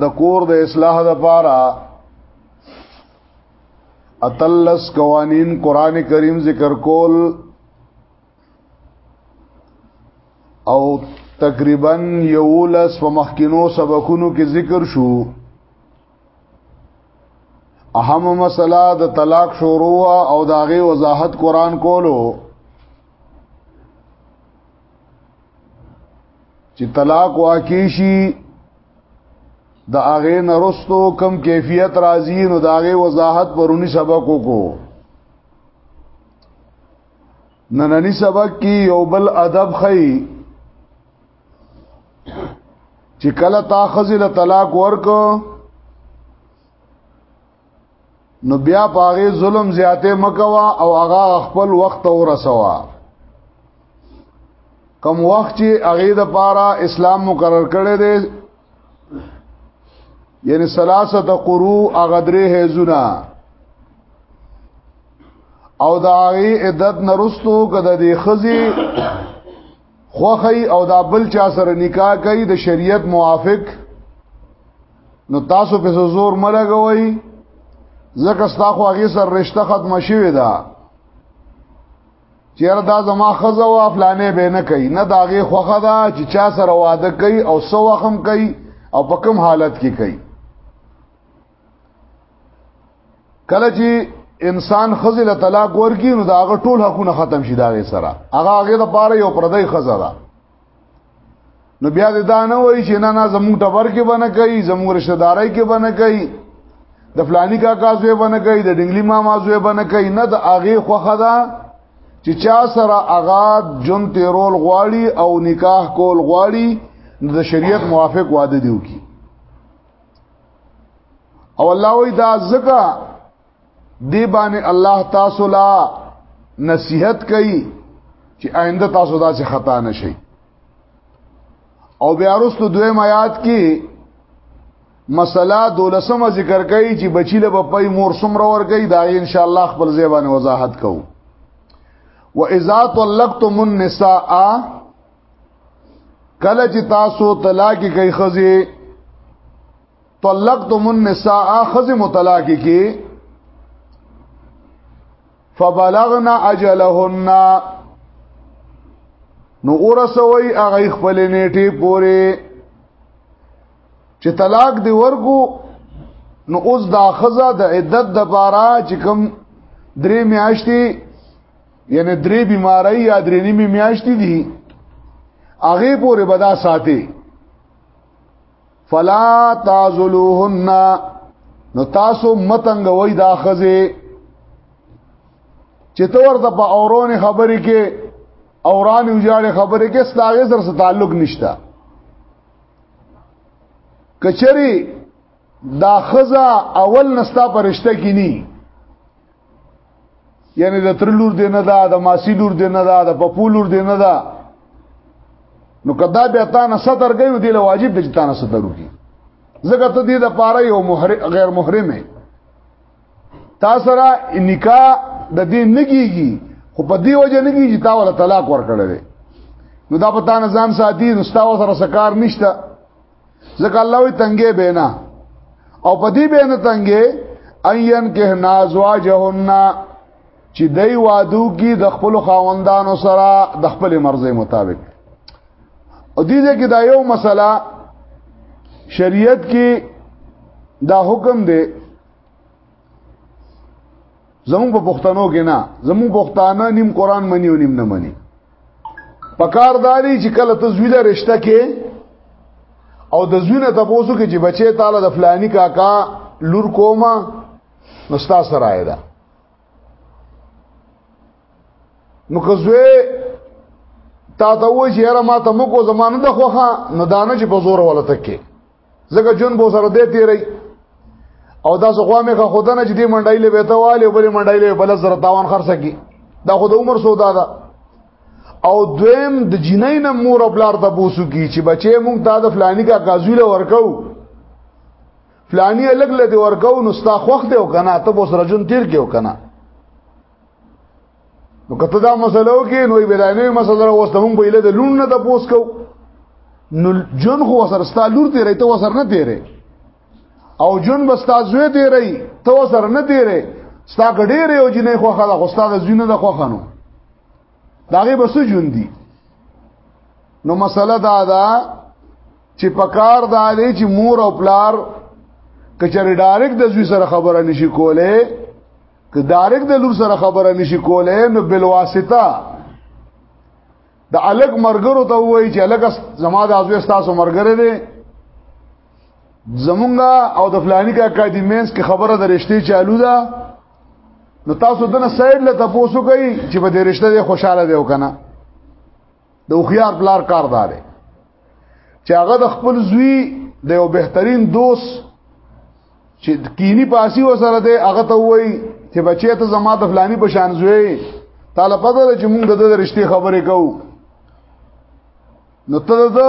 د کور د اصلاح د پاره اتلس قوانین قران کریم ذکر کول او تقریبا یولس په مخکینو سبقونو کې ذکر شو اهم مسله د طلاق شروع او داغه وضاحت قران کولو چې طلاق واقع شي د هغه نرستو کم کیفیت راځي نو د هغه وضاحت پرونی سبق وکړو نننی سبق کې یو بل ادب خي چې کله تا خزل طلاق ورکو نو بیا پاغه ظلم زیاته مکوا او هغه خپل وخت ورسوا کم وخت چې هغه د پاره اسلام مقرر کړي دي یعنی سلاسه قرو هغه درې هزونه او دا هغه عدت نرستو کده دی خزي خوخی او دا بل چا سره نکاح کوي د شریعت موافق نو تاسو په زور ملګوي زکه ستا خو هغه سر رشتہ ختم شوی دا چیر دا زما خزه او افلانې به نه کوي نه داغه خوخه دا چې چا سره واده کوي او سو وخم کوي او په کوم حالت کې کوي کله چې انسان خزل طلاق ورکی نو دا هغه ټول حقونه ختم شي دا غي سره هغه هغه د پاره یو پردی خزه ده نو بیا د دا نه وای چې نه نه زموږ ټبر کې بنه کوي زموږ رشتہ دارای کې بنه کوي د فلانی کا کازوې بنه کوي د ډنګلی ما مازوې بنه کوي نه د اغه خوخه ده چې چا سره اغاد جون تیرول غواړي او نکاح کول غواړي د شریعت موافق واده دیو کی او الله وی دا زکا دی باندې الله تاسو لا نصیحت کوي چې آینده تاسو دا څه خطا نشئ او بیا وروسته دویم آیات کې مسله دولسمه ذکر کوي چې بچی له بپای مور سمره ور کوي دا ان شاء الله خپل ځای باندې وضاحت کوو واذا طلقتم النساء کله چې تاسو طلاق کوي خزي طلقتم النساء خزي مطلق کی فبلغنا اجلهن نو ورسوي هغه خپل نیټه پوره چې طلاق دی ورکو نو اوس دا خزه د عدت د بارا چې کوم درې میاشتې یعنی درې بیماری یا درې نیمه میاشتې دي هغه پورې بدا ساتي فلا تعذلوهن نو تاسو متنګ وای دا خزه چې تو ورته په اورون خبرې کې اوران وجاړې خبرې کې ستاغه سره تعلق نشته کچری دا خزه اول نستا پرشته کې ني یعنی د تر لور دی نه دا د ماسی لور دی نه دا د پپو لور دی نه دا نو کدا بیا تا نه ستر گئی دی له واجب د تا نه ستر وکي زګه ته دی د پاره یو محرم غیر محرمه تا سره نکاح د دې نګيږي خو په دې وجه نګيږي تا ول طلاق ورکړل نو دا په تا نه ځان ساتي نو ستا سره سکار نشته ځکه الله وي تنګې بینا او په دې بینا تنګې ايان کې نازواجهن چې دای وادو کې د خپل خاوندانو سره د خپل مرزه مطابق او دې کې دا یو مسله شریعت کې دا حکم دی زمون په پښتنو کې نه زمون پښتانه نیم قران منی او نیم نه منی پکار داری چې کله تزویل رشتہ کې او د زوینه تاسو کې چې بچي تعالی د فلانی کاکا لور کوما نو تاسو راي ده نو کوزوي تا ته و چې یاره ما ته مکو زمانه د خوخه نو دانه چې په زور ولته کې زګه جون بو سره دې تیری او دا سخوا مې خودنه چې دې منډای له وته والي او بلې منډای له بل زر تاوان خرڅه کی دا خود عمر سودا ده او دویم د جنۍ نه مور خپلار ته بوسو کی چې بچې مونږ تا د فلانی کا غازوله ورکو فلانی الګ له دې ورکو نو ستا خوخته او کنه ته بوس رجن تیر کې او کنه نو کته دا مسله وکي نو ولایمه مسله اوس د مونږ په اله د لون نه د پوس کو نو جون خو وسر ستا لور تیرې ته وسر نه تیرې او جون بستا زوی تیرې ته وسر نه تیرې ستا ګډې یو جنې خو خلا خو ستا د زینه د خو خانو داغه بسو جون دي نو مسله دا ده چې پکار دا دی چې مور او پلار کچره ډایرک د زوی سره خبره نشي کوله ته ډایرک د لور سره خبره نشي کولای نو بل واسطه د الګ مرګرو ته وایي چې الګ زما د ازوي تاسو مرګره دي زمونږه او د فلانی کا اکیډمینس کې خبره د رښتې چالو ده نو تاسو دنه سایډ له تاسو کوي چې په دې رښتې خوشاله دی وکنه د خوخيار پلار کار دار چې هغه د خپل زوی د یو بهترین دوست چې کینی پاسی وسره ده هغه ته وای چې بچی ته زما د فلانی په شان زوی تعالی پته چې موږ د دې رښتې خبرې کوو نو ته د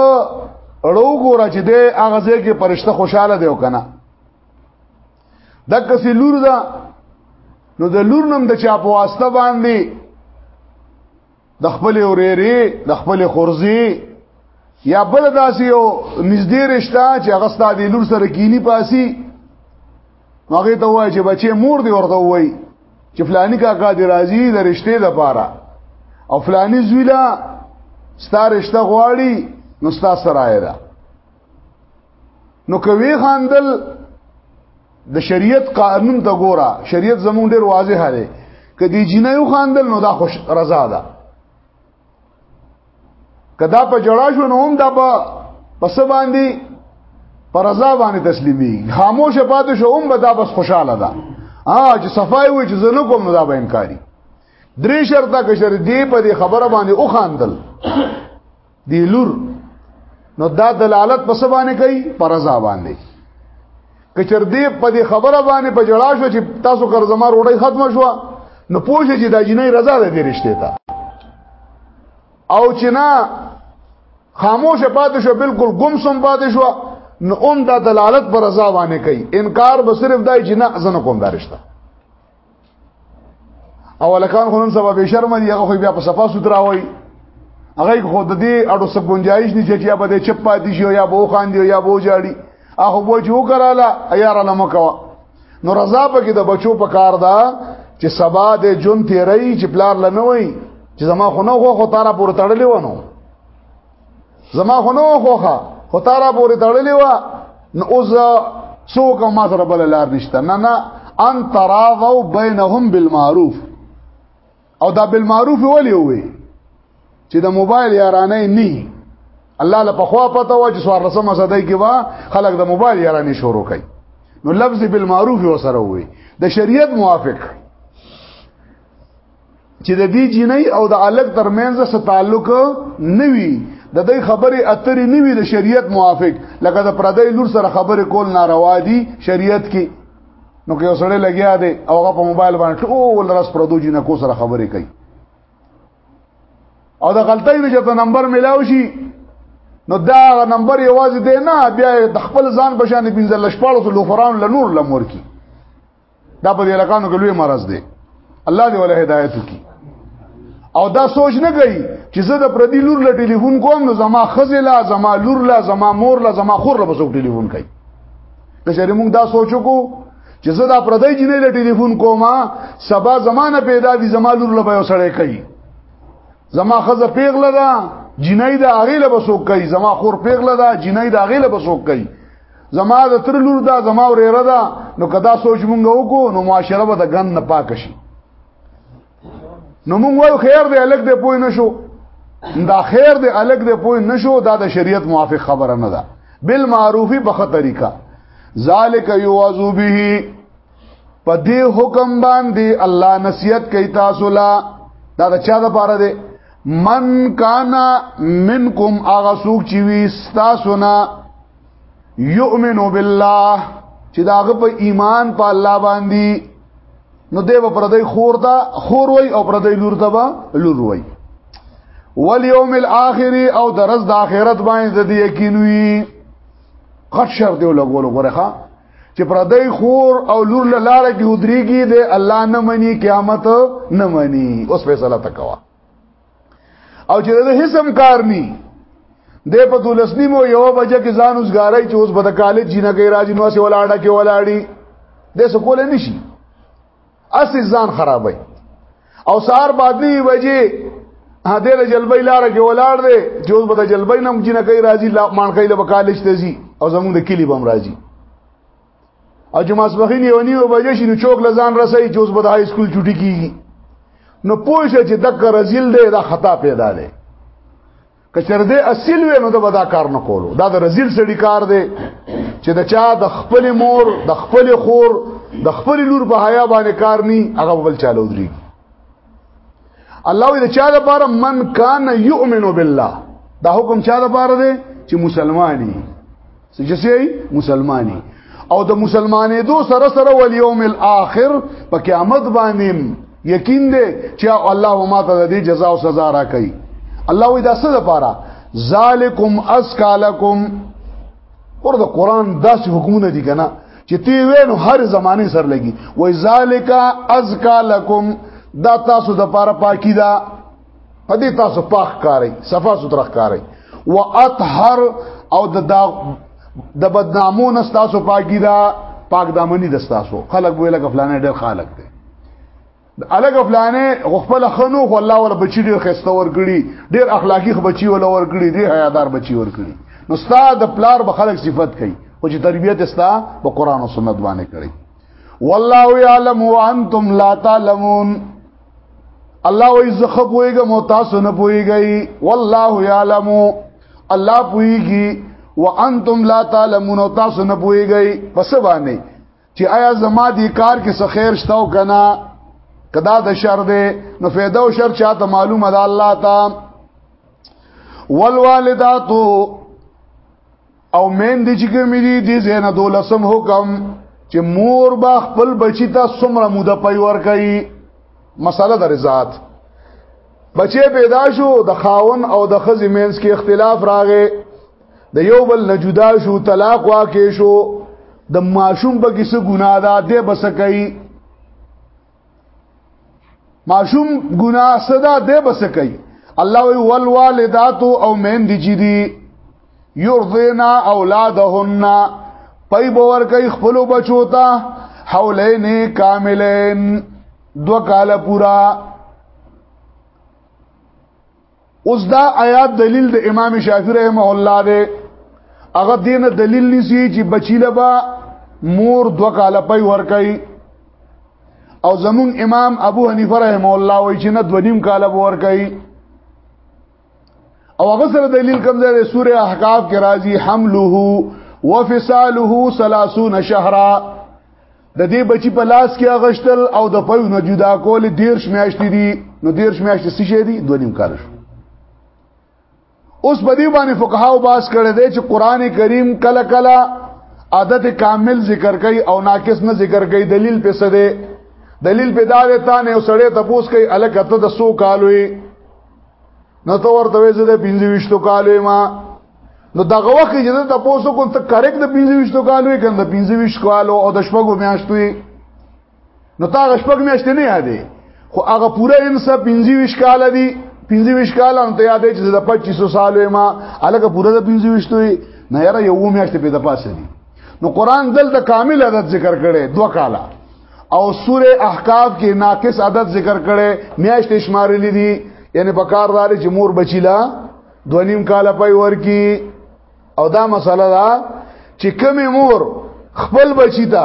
اړو ګوره چې د هغه ځای کې پرشته خوشاله دی وکنه دک سی لور دا نو د لور نم د چا په واسطه باندې د خپل اوريري د خپل خورزي یا بل داسې یو نږدې رشتہ چې هغه ستاسو لور سره کینی پاسي هغه ته وایي چې بچي مور دی ورته وایي چې فلانی کاکا دی راځي د رشتې د پاره او فلانی زویلا ستاره رشتہ غواړي نو ستاسو سره ده نو کوي خاندل د شریعت قانون ته ګوره شریعت زمونږ ډیر واضح دی کدی جنایو خاندل نو دا خوش رضا ده کدا په جړا شو نو هم دا په پس باندې پر رضا باندې تسلیمي خاموش پاتې شو هم به دا بس خوشاله ده ا چې صفای وي چې زنه کوم نو دا به انکاری درې شرطه کې شر دی په خبره باندې او خاندل دی لور نو دا دلالت په څه باندې کوي پر رضا باندې کچر دې په دې خبره باندې په جړا شو چې تاسو قرضمار وړي ختم شو نو پوښتې چې دا جنې رضا ده دې رښتې ته او چې نه خاموش پاتې شو بالکل گم سم پاتې شو نو اوم دا دلالت پر رضا باندې کوي انکار به صرف دای چې نه ځنه کوم دارشته او لکان خو نن سبا به شرم دی هغه خو بیا په صفه سترا وای هغه خو د دې اړو سب گنجائش نشي چې به چپ پاتې شي یا به خان دی یا به جاړي هغه بو جو کراله ایار لمه کوا نو رضا په کې د بچو په کار دا چې سبا د جون تیری چې پلار لنوي چې زما خو نه خو خو تارا پور تړلې ونه زما خو نو خوخه خو تارا پورې تړلې و نو اوس څوک ما سره بل لار نشته نه نه ان تراضوا بينهم بالمعروف او دا بالمعروف ولي وي چې د موبایل یارانه نه الله له پخوا پته و چې سوار رسمه صدای کې وا خلک د موبایل یارانه شروع کوي نو لفظ بالمعروف وسره وي د شریعت موافق چې د دې جنۍ او د الګ ترمنځ څه تعلق نه وي د دې خبرې اترې نه وي د شریعت موافق لکه د پردې لور سره خبرې کول ناروا دي شریعت کې نو که وسړې لګیا دی او هغه په موبایل باندې ټول راس پردو جنہ کو سره خبرې کوي او د غلطۍ نه چې نمبر ملاو شي نو دا نمبر یوازې دی نه بیا د خپل ځان بشانې 15 لشپاړو لوفران لنور لمور کی دا په دې لکانو کې لوی مرز دی الله دې ولا هدایت وکړي او دا سوچ نه کوي چې زه د پردي لور له ټلیفون کوم نو زما خزله زما لور له زما مور له زما خور له بسوک ټلیفون کوي که چېرې موږ دا سوچو کو چې زه دا پردی جنې له ټلیفون کوم سبا زمانه پیدا دي زما لور له به سره کوي زما خزه پیغله ده جنې د هغه له بسوک کوي زما خور پیغله ده جنې د هغه له بسوک کوي زما د تر لور دا زما ورېره ده نو کدا سوچ مونږ وکړو نو معاشره به د ګند نه پاک شي نو مونږ وایو خیر دی الګ دی پوی نشو دا خیر دی الګ دی پوی نشو دا د شریعت موافق خبره نه ده بالمعروفی بخه طریقه ذالک یوازو به په دې حکم باندې الله نصیحت کوي تاسو لا دا د چا د پاره دی من کانا منکم اغه سوق چی وی تاسو نه یؤمن بالله چې داغه په ایمان په الله باندې نو دیو پردی خور دا خور وای او پردی لور دا با لور وای والیوم الاخر او درز د اخرت باندې د یقین وی قد شر دی لګول غره چې پردی خور او لور لاله کې ودریږي د الله نه مني قیامت نه مني اوس فیصله تکوا او چې د حسم کار ني د په دولسنی مو یو بجه کې ځان وزګارای چې اوس به د کالج جنہ کې راځي نو سه ولاړه کې ولاړی د څه کول نه شي اس ځان خرابای او سار بادلی بجه هدې له جلبې لار کې ولاړ دی چې اوس به د جلبې نم جنہ کې راځي لا مان کې له کالج ته ځي او زموږ د کلی بم راځي او چې ماسپخین یو نیو بجې شي نو چوک لزان رسي جوز بد های سکول چټي کیږي نو پوه شي چې دک رزیل دی دا خطا پیدا دی کچر دې اصل وې نو دا بدا کار نه کولو دا د رزیل سړی کار دی چې د چا د خپل مور د خپل خور د خپل لور په حیا باندې کار ني هغه بل چالو دري الله وی چا د پاره من کان یؤمنو بالله دا حکم چا د پاره دی چې مسلمانی سجسی مسلمانی او د مسلمانې دو سره سره ول یوم الاخر په قیامت باندې یقین دی چې الله ما ته د جزا او سزا را کوي الله وی دا څه د پاره ذالکم اسکالکم ور د قران داسې حکمونه دي کنه چې تی وینو هر زمانه سر لګي وای ذالک ازکا لکم دا تاسو د پاره پاکی دا پدې تاسو پاک کاری صفا سترخ کاری واطهر او د دا د بدنامو نه تاسو پاکی دا پاک دامنی د تاسو خلق ویل کفلانه ډېر خلق دی الګ فلانه خپل خنو خو الله ول بچی ډیر خسته ورګړي ډیر اخلاقی بچی ول ورګړي ډیر حیادار بچی ورګړي نو ستا د پلار به خلک صفت کوي او چې تربیت ستا په قران او سنت باندې کړي والله یعلم وانتم لا تعلمون الله وی زخه پويګه مو تاسو نه پويګي والله یعلم الله پويګي وانتم لا تعلمون تاسو نه پويګي پس باندې چې آیا زما دی کار کې څه خیر شته او کنه کدا د شر دی نو فایده او شر چاته معلومه ده الله تا والوالدات او مین دي چې کوم دي دي زنه دولسم حکم چې مور با خپل بچی ته څومره موده پي ور کوي مساله د رضات بچي پیدا شو د خاون او د خزې مینس کې اختلاف راغی د یو بل نه جدا شو طلاق واقع شو د ماشوم په کې څه ګناه ده دې بس کوي ماشوم ګناه صدا دې بس کوي الله وی والوالدات او مین دي چې دي یرضینا اولادهن پای باور کوي خپل بچو ته حولین کاملین دو کال پورا اوس دا آیات دلیل د امام شافعی رحمه الله دی هغه دینه دلیل نسی چې بچیله با مور دو کاله پي ور کوي او زمون امام ابو حنیفه رحمه الله وای چې نه دو نیم کاله ور کوي او هغه سره دلیل کوم دی سوره احقاف کې راځي حمله وفصاله 30 شهرا د دې بچی په لاس کې اغشتل او د پيو نه جدا کول ډیر شمیاشتې دي نو ډیر شمیاشتې څه شي دي دوه نیم کال شو اوس په دې باندې فقهاو باس کړی دی چې قران کریم کله کله عادت کامل ذکر کوي او ناقص نه ذکر کوي دلیل په څه دی دلیل په دا دی تا نه سړی تپوس کوي الکه ته د سو کالوي نو ته ورته وې زه د 25 کالو ما نو دغه وخت چې د تاسو کوم ته کریک د 25 کالو یې کنده 25 کالو او د شپږو میاشتو نو تا شپږ میاشتې نه یادې خو هغه پوره انسا 25 کال دی 25 کال انت یادې چې د 25 سالو ما الګه پوره د 25 توي نه یاره یو میاشتې په د پاسه دی نو قران دلته کامل عدد ذکر کړي دوه کاله او سوره احقاف کې ناقص عدد ذکر کړي میاشت شمارلې دي یعنی په کار دار چې مور بچیلا دونیم کال پي ورکی او دا مسله ده چې کمی مور خپل بچی ته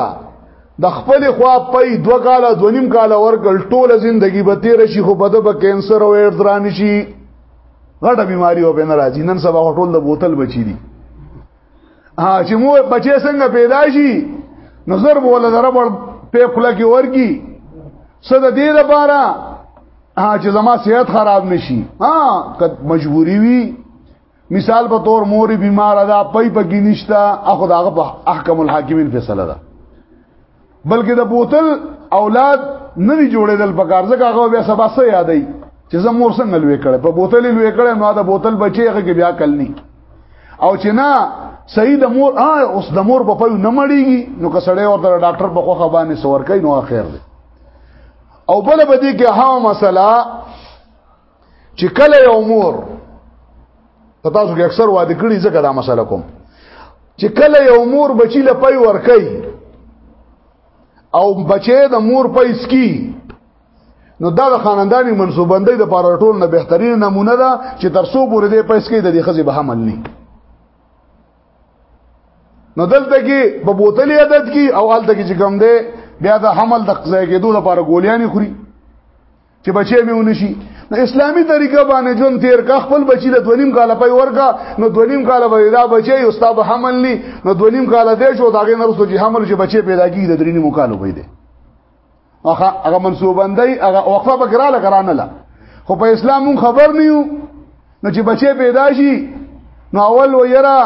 د خپل خوا پي دو کال دونیم کال ورکل ټوله زندگی به تیر شي خو بده به کینسر او ایډز رانشي غټه بیماری او بنراجی نن سبا ټول د بوتل بچی دي ها چې مو بچې څنګه پیدا شي نو زر بوله ضرب په خله کې ورکی صد دې لپاره ها چې زما صحت خراب نشي ها کد مجبوری وي مثال په تور مور بیمار ده پي پګی نشتا اخو داغه په احکم الحاکمین فیصله ده بلکې د بوتل اولاد نه دی جوړېدل په کار ځکه هغه بیا سبا سه یادای چې زه مور څنګه لوي کړه په بوتل لوي کړه نو دا بوتل بچي هغه کې بیا کلنی او چې نه صحیح د مور ا اوس د مور په پيو نه مړیږي نو کسړې ورته ډاکټر په خوخه باندې سور کوي نو اخر دی او بل بدی کې ها مسله چې کله یو مور تاسو کې اکثر واده کړی ځکه دا مسله کوم چې کله یو مور بچی له پي ور کوي او بچی د مور په اسکی نو دا د خاندانی منسوبندۍ د پاره ټول نه بهترین نمونه ده چې تر څو پورې د پیسې کې د دې خزي به عمل نه نو دلته کې په بوتلې عادت کې او حالت کې چې کم ده بیا د حمل د قضا کېدو لپاره ګولیاں خوري چې بچي مې ونشي نو اسلامی طریقه باندې جون تیر کا خپل بچی له دونیم کال پي ورکا نو دونیم کال به دا بچي او استاد حمل ني نو دونیم کال دې شو داګه نو سوجي حمل چې بچي پیدا کیږي د درینی مکالو وي دي هغه هغه منسوبندای هغه وقفه بکراله کرانه لا خو په اسلام مون خبر نه یو نو چې بچي پیدا شي نو اول و یرا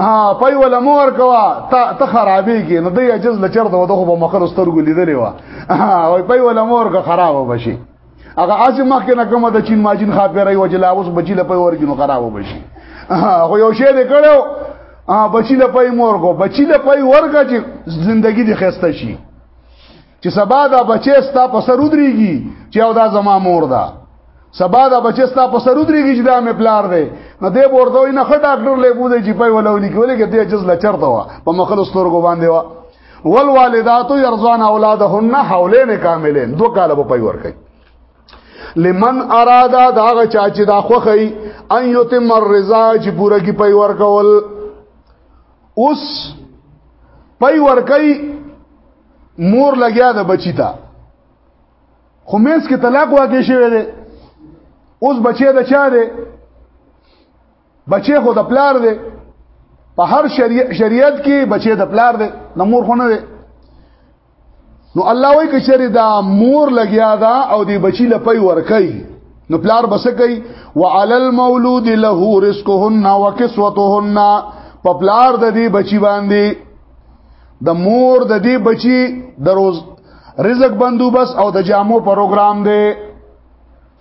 ها پي ولا مور کوا ته خرابې کې نو دی عجز لچر ته دغه په مخر سترګو لیدلې و ها وای پي ولا مور کا خراب وبشي هغه اسی مخکې نه کومه د چین ماجین خاپېرای و چې لا اوس بچی لپاره ورګینو خراب وبشي هغه یو شی دې کړو بچی لپاره مور کو بچی لپاره ورګه چې ژوندۍ دې خسته شي چې سبا دا بچی ستا په سر ودرېږي چې او دا زما مور ده سبا دا بچی ستا په سر ودرېږي چې دا مې پلار دی نو دې ورته وي نه ښه ډاکټر له بوده چې پي ولولي کې ولې کې دې جز لچرته وا په مخلص سترګو باندې وا والوالدات يرضون اولادهن حولين كاملين دو کاله په پي ور کوي لمن ارادا داغه چا چې دا خوخی ان یتم الرضا چې پوره کی پي ور کول اوس پي ور کوي مور لګیا د بچی ته خو مینس کې طلاق واقع شوی دی اوس بچی د چا دی بچی خو د پلار دی په هر شریعت کې بچی د پلار دی د مور خو نه دی نو الله وای کچری دا مور لګیا دا او دی بچی لپی ورکای نو پلار بس کوي وعلى المولود له رزقهن وكسوتهن په پلار د دې بچی باندې د مور د دې بچی د روز رزق بندوبس او د جامو پروګرام دی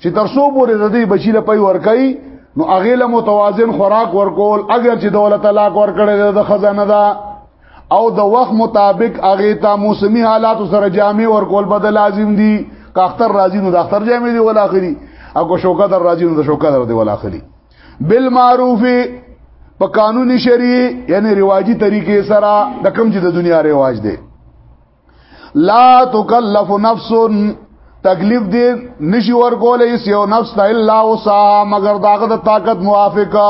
چې تر څو پورې د دې بچی لپی ورکای نو اغه له متوازن خوراک ورکول اگر چې دولت طلاق ورکړي د خزانه ده او د وخت مطابق هغه ته موسمي حالات سره جامع ورکول بدل لازم دي که اختر راځي نو د اختر جامع دی ولا اخلي او که شوکه در راځي نو د شوکه در دی ولا اخلي بالمعروف په قانوني شریع یعنی رواجی طریقې سره د کم چې د دنیا رواج دی لا تکلف نفس تکلیف دی نشي ورکول یو نفس ته الا وسع مگر داغه د طاقت موافقه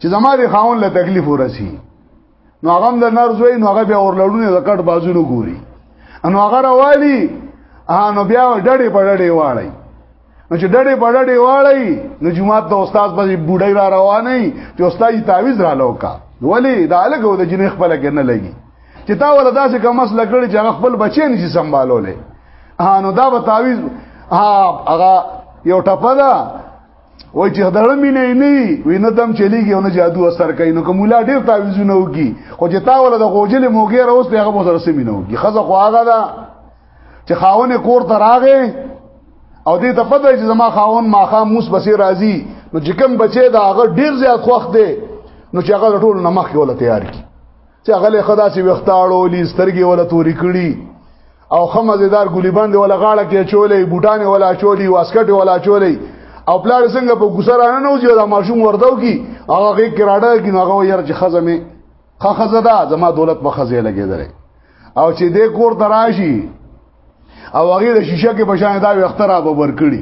چې زما د خاون له تکلیف ورسی نو هغه د نرزوي نو هغه بیا ورلړونه د کټ بازونو ګوري نو هغه راوالي ها نو بیا ډډې په ډډې واړی نو چې ډډې په ډډې واړی نو جمعه د استاد په بډای را روانې چې استاد یې تعویز را لوکا ولی دا لګو د جنې خپل کې نه لګي چې تا ول داسې کوم مسله کړی چې هغه خپل بچی نه شي سمبالولې ها نو دا به تعویز ها هغه یو ټپه ده وای چې دړه مینه نه وینه دم چلیږي او نه جادو اثر کوي نو کوم لا ډیر تعویذونه وکي خو چې تا ولا د غوجل موګي راوست هغه به سره سمینه وکي خزه خو هغه دا چې خاون کور ته راغې او دې ته پته چې زما خاون ماخه موس بسې راځي نو چې کوم بچي دا هغه ډیر زیات خوخ دی نو چې هغه ټول نمخ کې ولا تیار کی چې هغه له خدا سي وختاړو لې سترګې ولا توري کړي او خمزدار ګلی باندې ولا غاړه کې چولې بوټانه ولا چولې واسکټ ولا چولې او پلار څنګه په ګسرانه نو چې دا ماشوم وردو کی هغه کې کراډه کې هغه ير چې خزمه خا خزدا زما دولت په خزې لګېدل او چې دې کور تراشي او هغه د شیشه کې بشانه دا وختره به ورکړي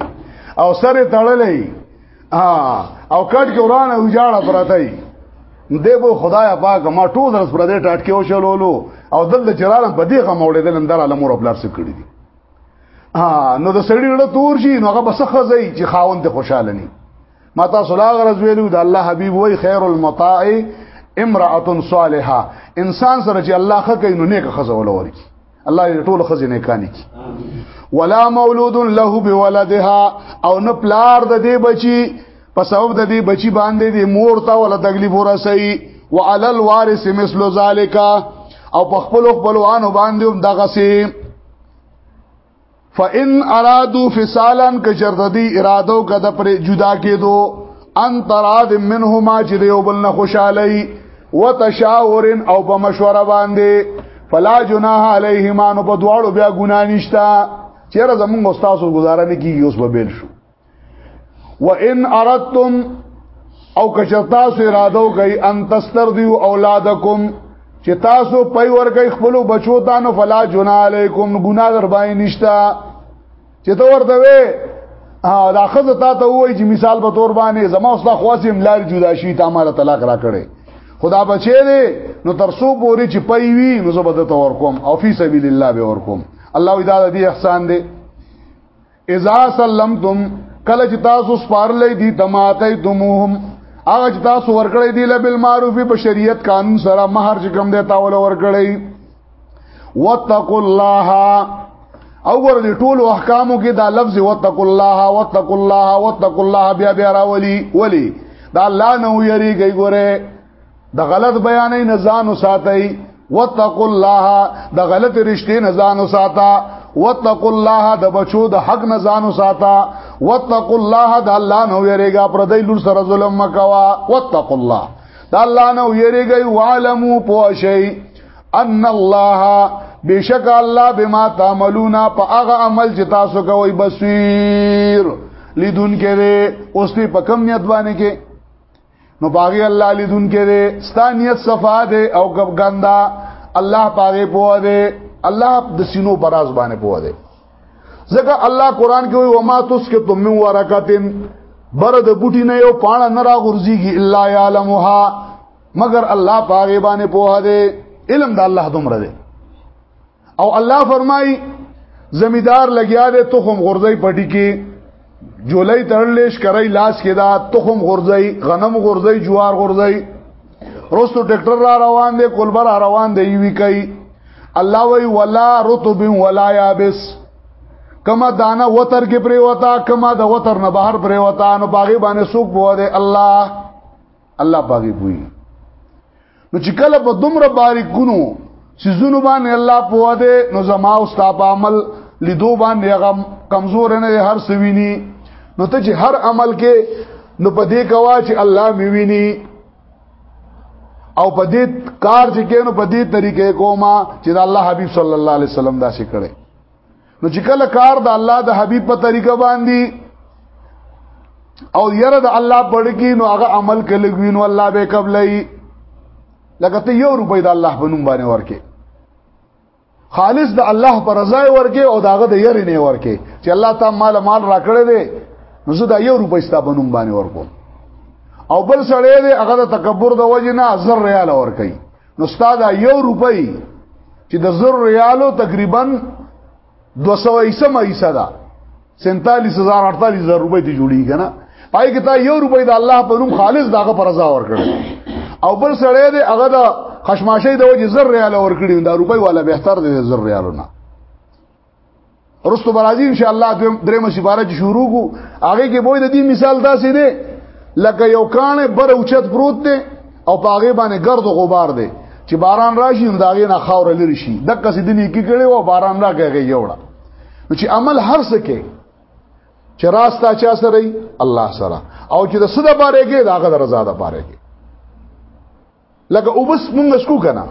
او سره تړلې او کټ کې ورانه وجاړه پراته وي دې بو خدای پاک ما ټول درس پر دې ټاټ کې او شلولو او دل چرالم په دې غم وړې دل اندر علم اور بلار سکړي دي ها نو د سړی له تور شي نو هغه بسخه زئی چې خاوند ته خوشاله ني ما تاسو لا غرض ویلو د الله حبيب وای خیر المطاع امراه صالحه انسان سره چې الله خکې نو نیک خزه ولور کی الله دې ټول خزینه کانی کی ولا مولود له بولدها او نه پلار د دې بچي په سبب د دې بچي باندې دې مور تا ولا تکلیف ورسي وعلى الوارث مثل ذلك او په خپل خپلوانو باندې هم دغه سي فان ارادو فصالن که چرته دی ارادو کده پر جدا کېدو ان تراد منهما چې یو بل نه خوشالي وتشاور او په مشوره باندې فلا جناح علیهما نو په دواړو بیا ګنا نشتا چیرې زمونږ استادو گزاره نه کیږي اوس به بیل شو وان اردتم او کشتا سو اراده کوي ان تسترضيو اولادکم چې تاسو پي ورګي خپل بچو ته نو فلا جنا علیکم ګنا در باندې نشتا چې ته ورته وې دا خزه تا ته وای چې مثال په تور باندې زما اوس لا خواسم لار جدا شي تا مال طلاق را کړي خدا بچی دی نو ترسو پوری چې پي وي نو زه بده تور کوم او فی سبیل الله به ور کوم الله دا دې احسان دی اذا سلمتم کله چې تاسو سپارلې دي تماته دموهم هغه چې تاسو ورکړې دي لبل معروف په شریعت قانون سره مہر چې کوم دی تاول ورکړې واتقوا الله او ور دي ټول احکامو کې دا لفظ واتقوا الله واتقوا الله واتقوا الله بیا بیا راولي ولي دا الله نه ویریږي ګوره د غلط بیانې نه ځان وساتئ واتقوا الله د غلط رشتې نه ځان وساته واتقوا الله د بچو د حق نه ځان وساته واتقوا الله د الله نو یریګا پر دې لور سره ظلم مکوا واتقوا الله د الله نو یریګي وعلمو پوشي ان الله بشک الله بما تعملون په هغه عمل چې تاسو کوي بصیر لیدون کې اوس په کم نیت باندې کې نو باغی الله لیدون کې دي ستانیت صفا دي او ګندا الله پاره پوه دي الله د سینو براز باندې پوه دي ځکه الله قران کې وي وما تسکت من ورقتن بر د بوټي نه یو پاڼه نه را غورځيږي الا يعلمها مگر الله پاره باندې پوه دي علم د الله دومره دي او الله فرمای زمیدار لګیا دی تخم غورځي پټی کې جولای تړلې شکرای لاس کې دا تخم غورځي غنم غورځي جوار غورځي روستو ټریکټر را روان دی کولبر را روان دی وی کوي الله وی ولا رطب ولا یابس کما دانا وتر کې پرې وتا کما د وتر نه بهر پرې وتا نو باغی باندې سوق بو دی الله الله باغی پوي نو چې کله په دومره باریکونو سيزونو باندې الله په دې نو زما او ستا په عمل لیدو باندې هغه کمزور نه هر سویني نو ته چې هر عمل کې نو په دې کوا چې الله می ویني او په دې کار چې کینو په دې طریقې کوما چې د الله حبیب صلی الله علیه وسلم دا شي کړي نو چې کله کار د الله د حبيب په طریقه باندې او یره د الله پړکی نو هغه عمل کلګوین او الله به قبلای لکه ته یو روپۍ د الله په نوم باندې ورکې خالص د الله پر رضا ورکې او داغه د یری نه ورکې چې الله تعالی مال مال راکړې دې نو زه دا یو روپۍ ستا په نوم باندې ورکوم او بل سړی دې هغه د تکبر د وجې نه زر ریال ورکې نو استاد یو روپۍ چې د زر ریالو تقریبا 200 ایسه مېسه ده 47000 48000 روپۍ ته جوړی کنه پای کې تا یو روپۍ د الله په نوم خالص داغه پر رضا ورکړ او بل سړی دی هغه د خشماشي د وجه زر ریال ورکړي دا روپۍ والا به تر دې زر ریالونه رستو برازي ان شاء الله درې مې سپاره چې شروع کو هغه کې به د دې مثال داسې دی لکه یو کانه بر اوچت پروت دی او پاغه باندې ګرد او غبار دی چې باران راشي نو داغه نه خاور لري شي دغه سې دني کې کړي او باران راکږي یوړه نو چې عمل هر څه کې چې راستا چا سره الله سره او چې د صدا باره کې داغه رضا ده باره کې لکه اوبس مونږ اسکو کنه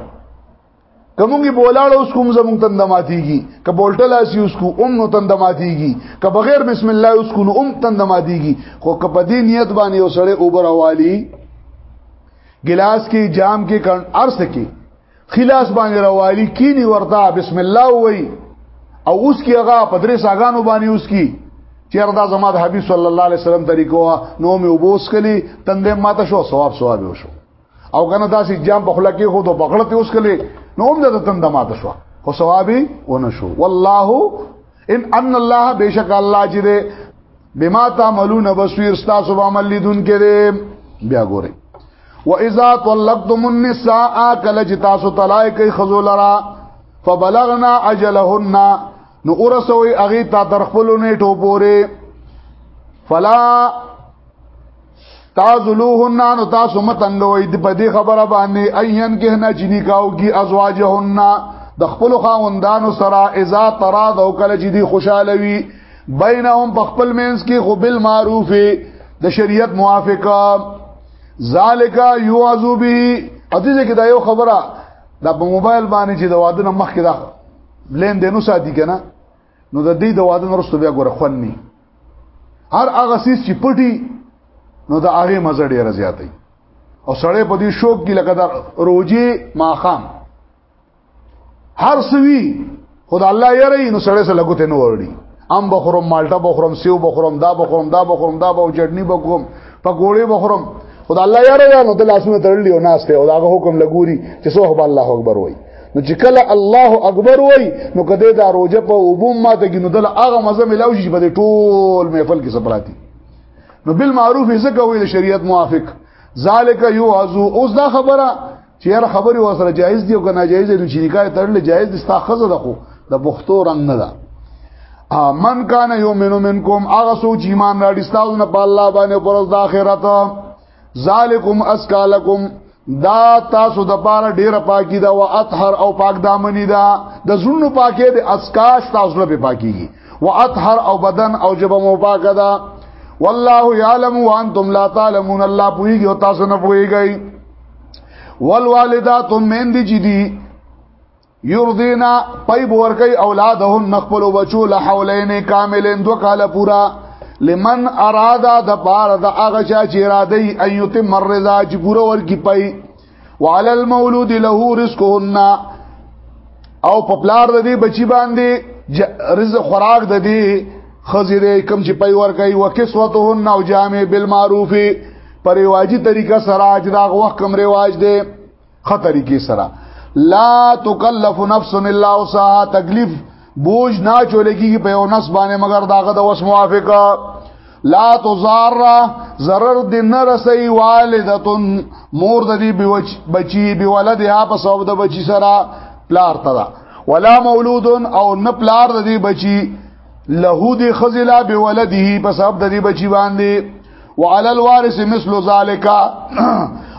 کومږي بولاړ اوس کوم زمون تندماتيږي ک بولټل اسی اوس کو ام نو تندماتيږي ک بغیر بسم الله اوس کو نو ام تندماتيږي خو ک په دې نیت باندې اوسړه اوبر والی ګلاس کې جام کې کړه ارس کې خلاص باندې روالی کینی وردا بسم الله وای او اوس کې هغه پدری ساګانو باندې اوس کې چیر دا زما د حبیب صلی الله علیه وسلم طریقو نو مې وبوس کلی تندې ماته شو ثواب ثواب وشو او کنه داسې جام په خلا کې خو د بغړت اوس کلی نو هم د تند ماته شو خو ثوابي ونه شو والله ان ان الله بشک الله چې دې بما تعملون بصير تاسو به عمل لیدون کړي بیا ګورئ واذا طلقتم النساء کله چې تاسو طلاق کوي خذو لرا فبلغنا اجلهن نو ورسوي هغه ته تر خپل نیټو پورې فلا تازلوهن نو تاسو متنګوي د بدی خبره باندې ايهن کې نه جنی کاو کی ازواجهن د خپل خاوندانو سره اذا تراض او کله چې دی خوشاله وي بینهم په خپل مینس کې خو بل معروف د شریعت موافقه ذالک یعذو به اته کې دا یو خبره دا په موبایل باندې چې د وادن مخ کې دا لین دینو ساتي کنه نو د دې د واده نرسته بیا ګوره خونني هر هغه سیس چې پټي نو د هغه مزه ډیره زیاتې او سړی په دې شوق کې لکه د روزي ماخام هر سوي خدای الله یې رہی نو سړی سره لګوت نه وړي ام بخورم مالټه بخورم سیو بخورم دا بخورم دا بخورم دا به چټنی بخورم پکوړې بخورم خدای الله یاره دا نو د لاسونو تړلې او ناس ته او دا حکم لګوري چې سوه به الله اکبر وای نو چې کله الله اکبر وای نو کده دا روزه په وبوم ماته کې نو دل هغه مزه ملاوي چې په ټول محفل کې سپراتی نو بالمعروف ځکه وی د شریعت موافق ذالک یو عزو اوس دا خبره چې هر خبرې وسره جایز دی او که ناجایز دی چې نکاح تړل جایز دي ستا خزه ده خو د پښتو رنگ نه ده من کان یومنو منکم هغه سوچ ایمان راړي تاسو نه په الله باندې پر د آخرت ذالکم اسکالکم دا تاسو د پاره ډیره پاکی دا او اطهر او پاک دامنی دا د زړونو پاکي د اسکاش تاسو له پاکیږي او اطهر او بدن او جبه مو پاک دا والله یعلم وانتم لا تعلمون الله پویږي او تاسو نه پویږئ والوالدات من دي جدي یرضینا پای بور کوي اولادهن نخپل بچو له حولین کاملین دو کال پورا لمن ارادا د پار د هغه چا چې اراده ای ایت مرزا چې پورا ورکی پای وعلى المولود له رزقهن او په پلار د دې بچی باندې رزق خوراک د دې خزیره کم چې پای ور کوي وکسوتهن او جامع بالمعروف پر رواجی طریقه سره چې دا وخت کم رواج دی خه طریقې سره لا تکلف نفس الا وسعها تکلیف بوج نه چولېږي په یو نس باندې مگر داغه د وس موافقه لا تزار zarar د نه رسي والدتن مور د دې بچي به ولدها په سبب د بچي سره پلار ته ولا مولود او نه پلار د دې بچي له دې خزلا به ولده په سبب د دې بچی باندې وعلى الوارث مثل ذلك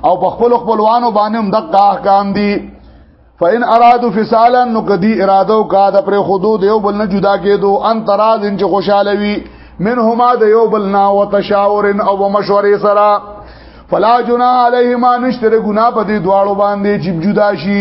او په خپل خپلوانو باندې هم دغه احکام دي فإن ارادوا فسالا نو کدی اراده او کا د پر خودو دیو بل نه جدا کېدو ان تراز ان چې خوشاله وي منهما د یو بل نه او تشاور او مشورې سره فلا جنا علیهما نشتر ګنا په دې دواړو باندې چې جدا شي